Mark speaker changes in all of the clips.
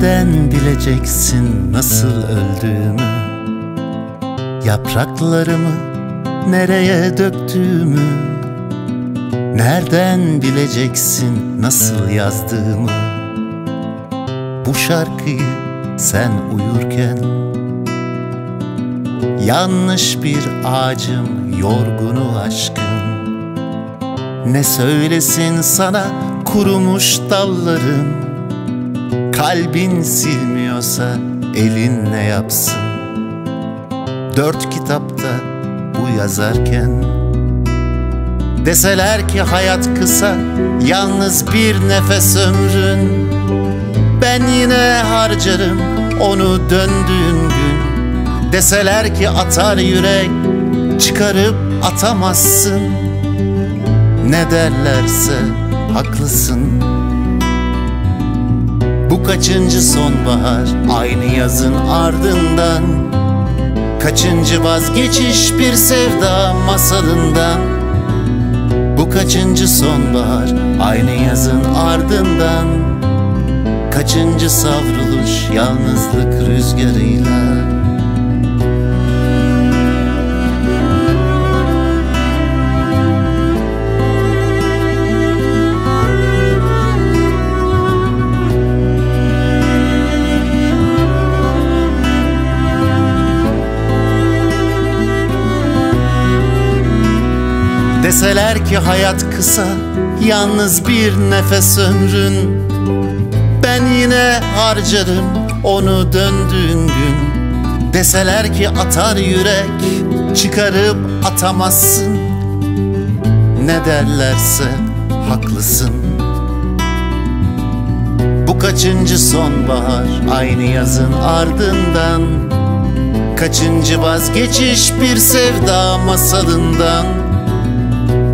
Speaker 1: Nereden bileceksin nasıl öldüğümü? Yapraklarımı nereye döktüğümü? Nereden bileceksin nasıl yazdığımı? Bu şarkıyı sen uyurken Yanlış bir ağacım yorgunu aşkın Ne söylesin sana kurumuş dallarım Kalbin silmiyorsa elin ne yapsın? Dört kitapta bu yazarken Deseler ki hayat kısa Yalnız bir nefes ömrün. Ben yine harcarım onu döndüğün gün. Deseler ki atar yürek Çıkarıp atamazsın. Ne derlerse haklısın kaçıncı sonbahar? Aynı yazın ardından. Kaçıncı vazgeçiş bir sevda masalından? Bu kaçıncı sonbahar? Aynı yazın ardından. Kaçıncı savruluş yalnızlık rüzgarıyla Deseler ki hayat kısa Yalnız bir nefes ömrün. Ben yine harcarım onu döndüğün gün. Deseler ki atar yürek Çıkarıp atamazsın. Ne derlerse haklısın. Bu kaçıncı sonbahar aynı yazın ardından? Kaçıncı vazgeçiş bir sevda masalından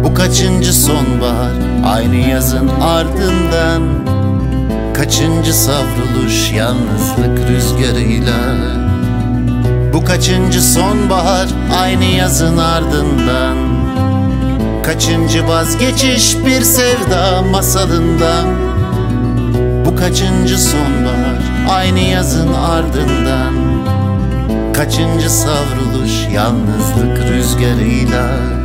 Speaker 1: bu kaçıncı sonbahar? Aynı yazın ardından. Kaçıncı savruluş yalnızlık rüzgarıyla? Bu kaçıncı sonbahar? Aynı yazın ardından. Kaçıncı vazgeçiş bir sevda masalından? Bu kaçıncı sonbahar? Aynı yazın ardından. Kaçıncı savruluş yalnızlık rüzgarıyla